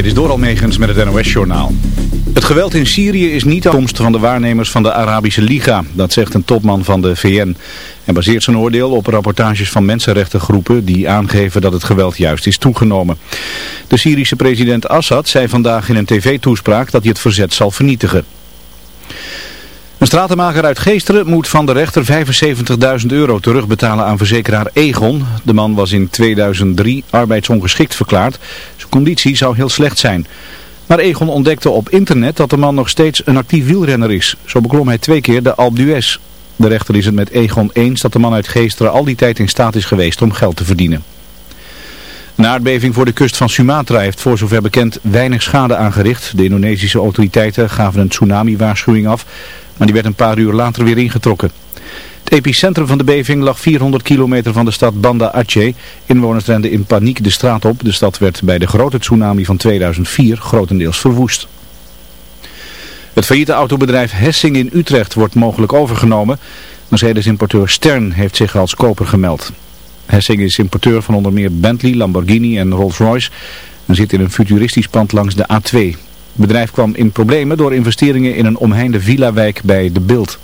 Dit is door Almegens met het NOS-journaal. Het geweld in Syrië is niet de komst van de waarnemers van de Arabische Liga. Dat zegt een topman van de VN. Hij baseert zijn oordeel op rapportages van mensenrechtengroepen die aangeven dat het geweld juist is toegenomen. De Syrische president Assad zei vandaag in een tv-toespraak dat hij het verzet zal vernietigen. Een stratenmaker uit Geesteren moet van de rechter 75.000 euro terugbetalen aan verzekeraar Egon. De man was in 2003 arbeidsongeschikt verklaard. Zijn conditie zou heel slecht zijn. Maar Egon ontdekte op internet dat de man nog steeds een actief wielrenner is. Zo beklom hij twee keer de Alpe d'Huez. De rechter is het met Egon eens dat de man uit Geesteren al die tijd in staat is geweest om geld te verdienen. Een aardbeving voor de kust van Sumatra heeft voor zover bekend weinig schade aangericht. De Indonesische autoriteiten gaven een tsunami-waarschuwing af maar die werd een paar uur later weer ingetrokken. Het epicentrum van de beving lag 400 kilometer van de stad Banda Aceh. Inwoners renden in paniek de straat op. De stad werd bij de grote tsunami van 2004 grotendeels verwoest. Het failliete autobedrijf Hessing in Utrecht wordt mogelijk overgenomen. Mercedes-importeur Stern heeft zich als koper gemeld. Hessing is importeur van onder meer Bentley, Lamborghini en Rolls-Royce en zit in een futuristisch pand langs de A2. Het bedrijf kwam in problemen door investeringen in een omheinde villa-wijk bij De Bild.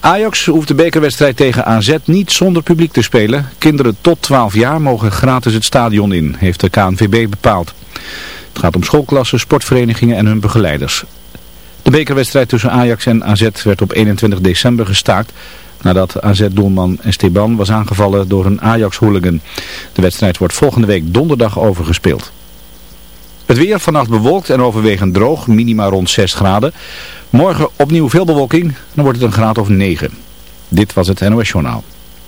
Ajax hoeft de bekerwedstrijd tegen AZ niet zonder publiek te spelen. Kinderen tot 12 jaar mogen gratis het stadion in, heeft de KNVB bepaald. Het gaat om schoolklassen, sportverenigingen en hun begeleiders. De bekerwedstrijd tussen Ajax en AZ werd op 21 december gestaakt nadat AZ-doelman Esteban was aangevallen door een Ajax-hooligan. De wedstrijd wordt volgende week donderdag overgespeeld. Het weer vannacht bewolkt en overwegend droog, minima rond 6 graden. Morgen opnieuw veel bewolking, dan wordt het een graad of 9. Dit was het NOS Journaal.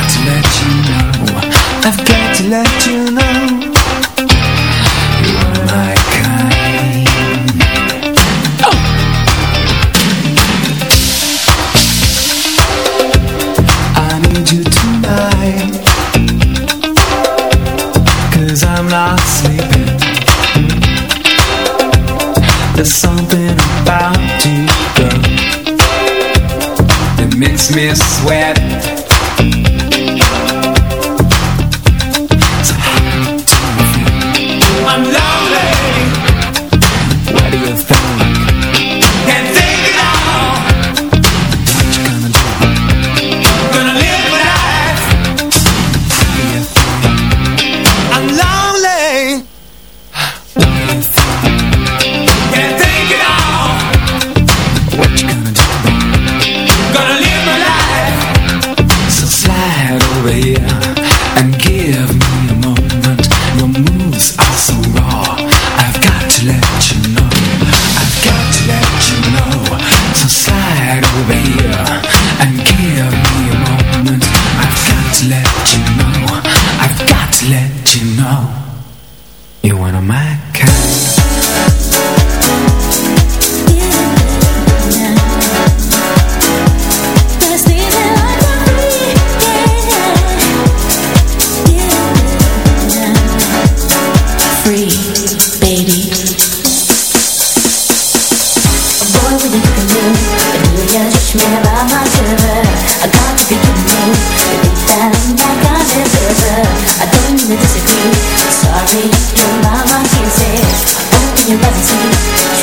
got to let you know. I've got to let you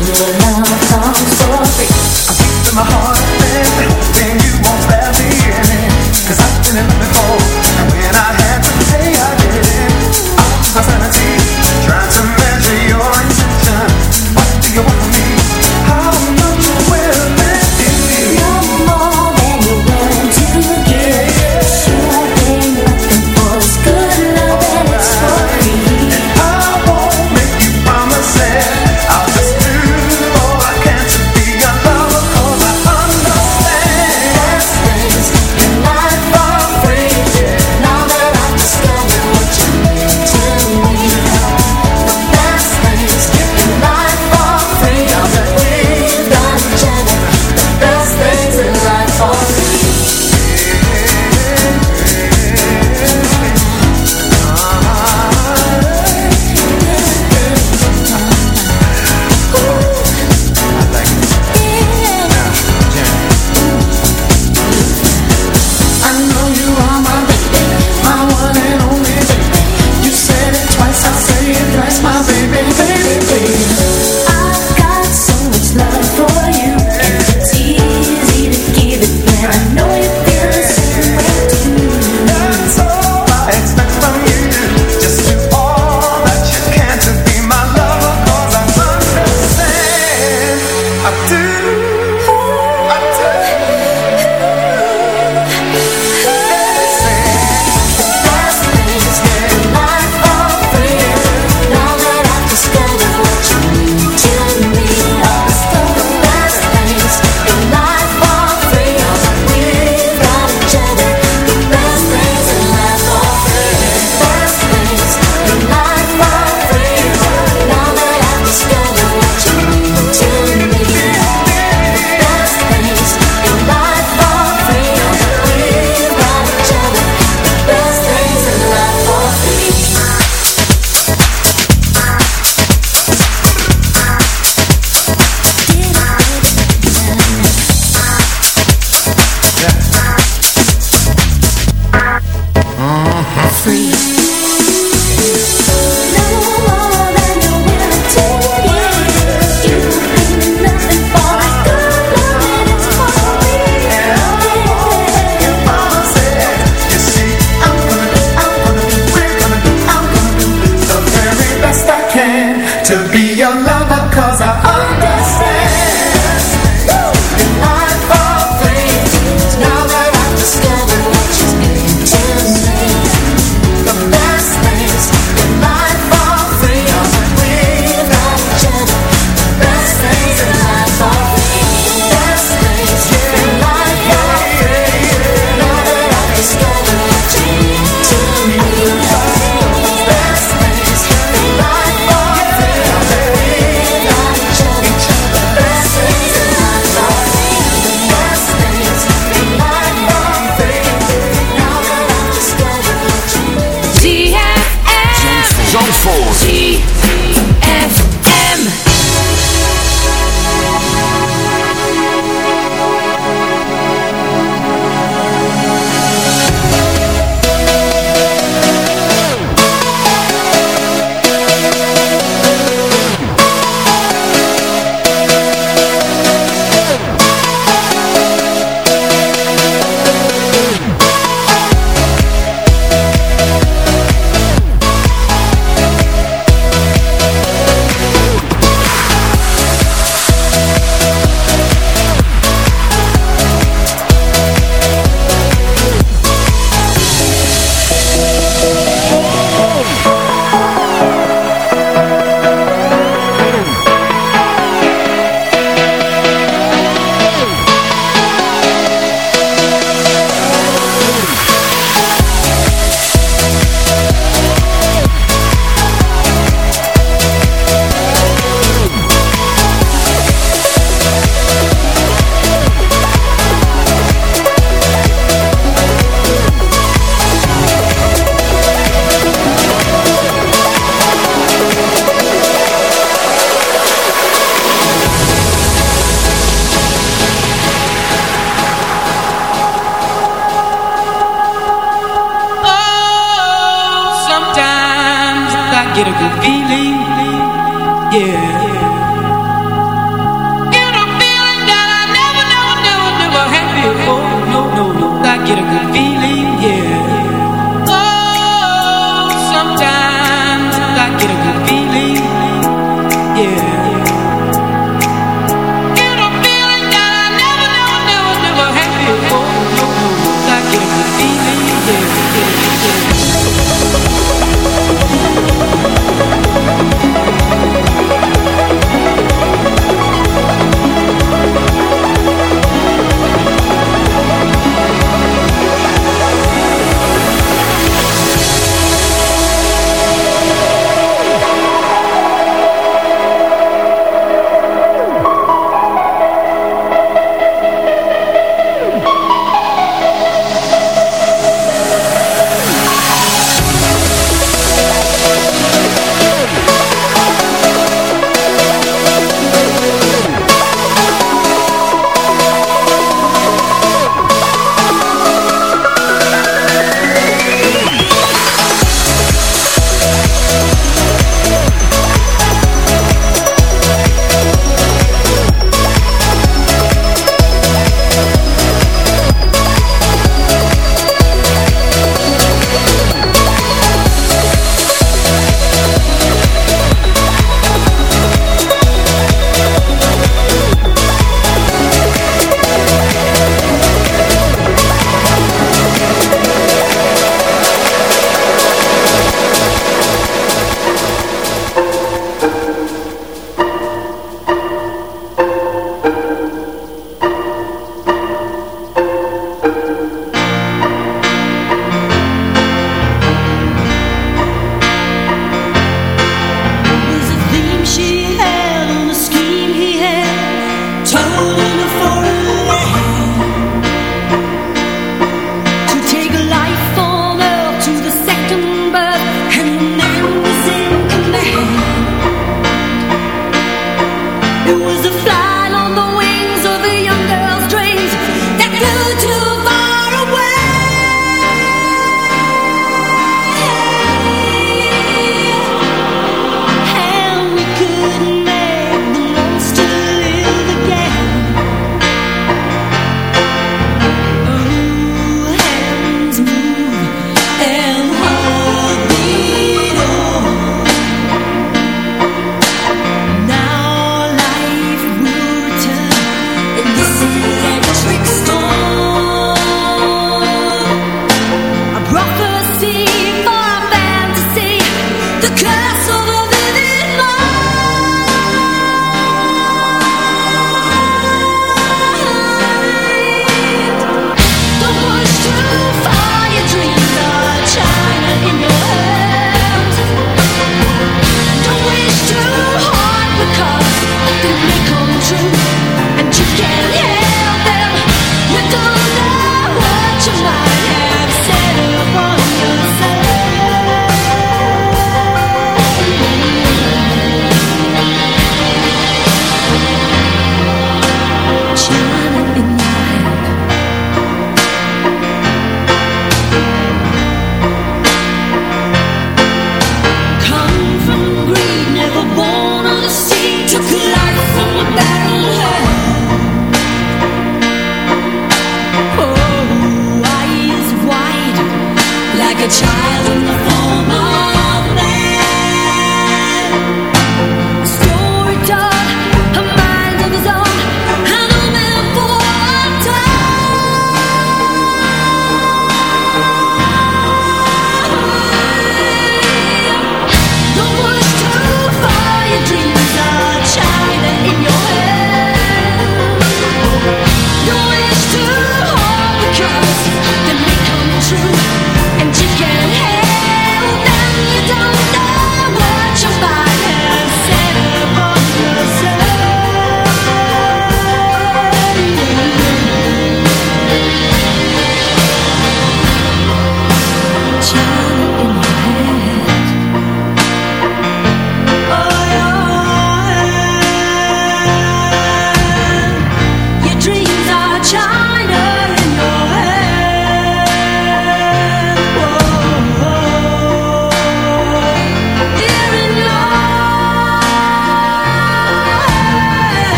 the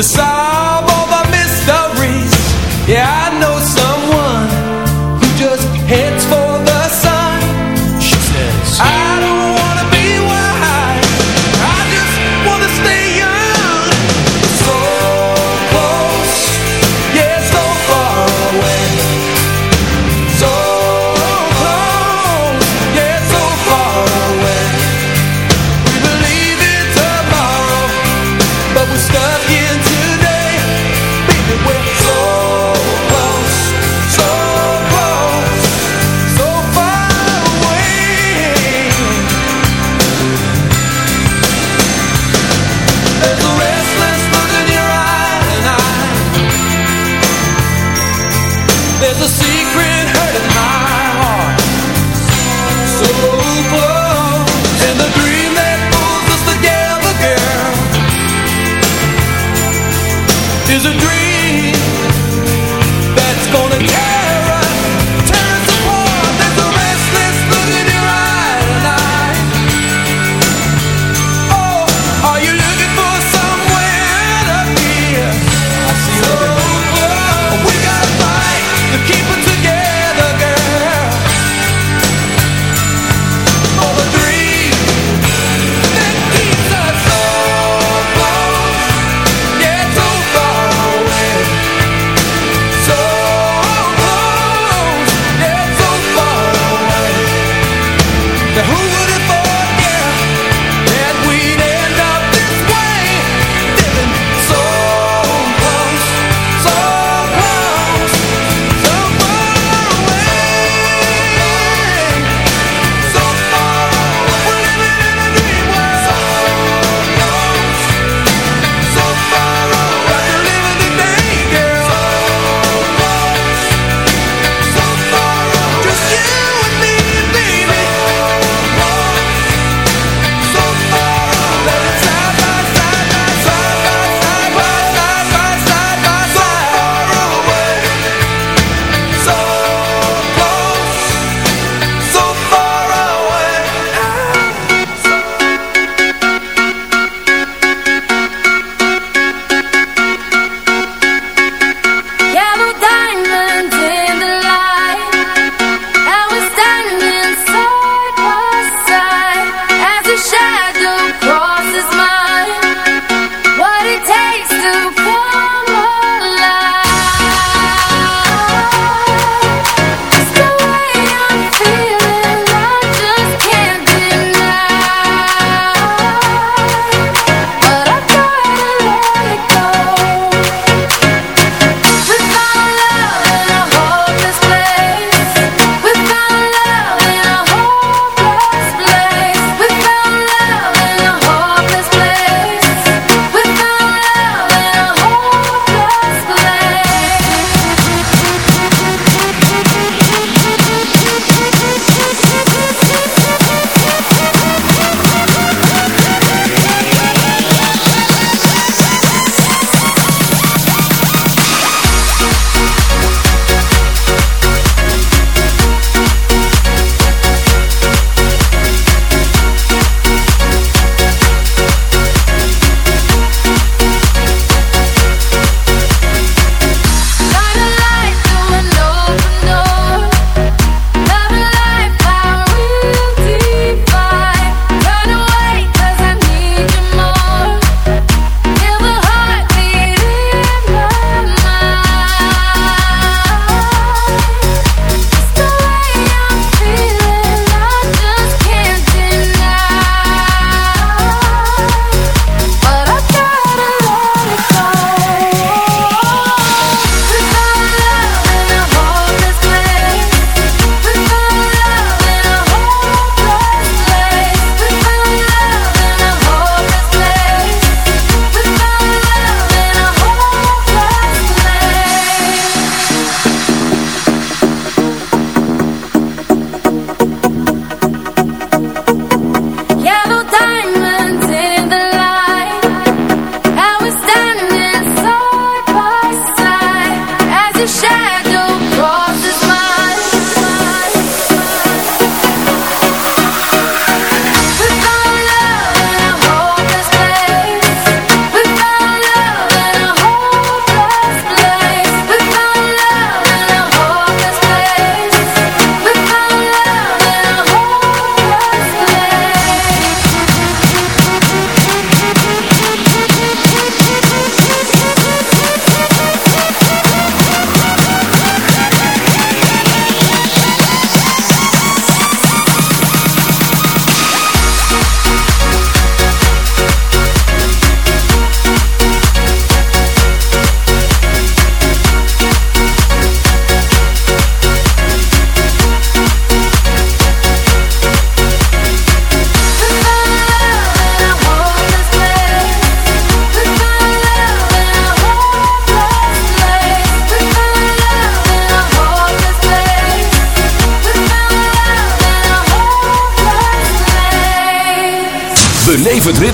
The side.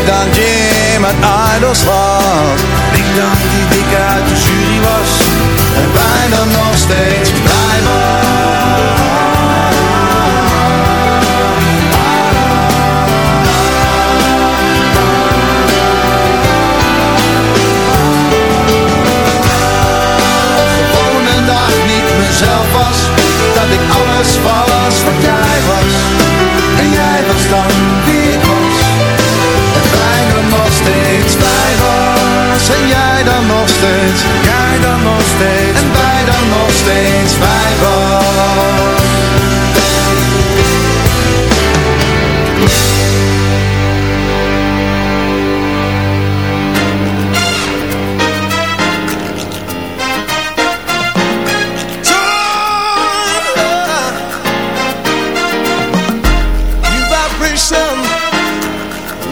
ik dan Jim uit Idols was. Ik dan die dikke uit de jury was. En bijna nog steeds steeds. En wij dan nog steeds wij was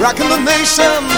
rocking the nation.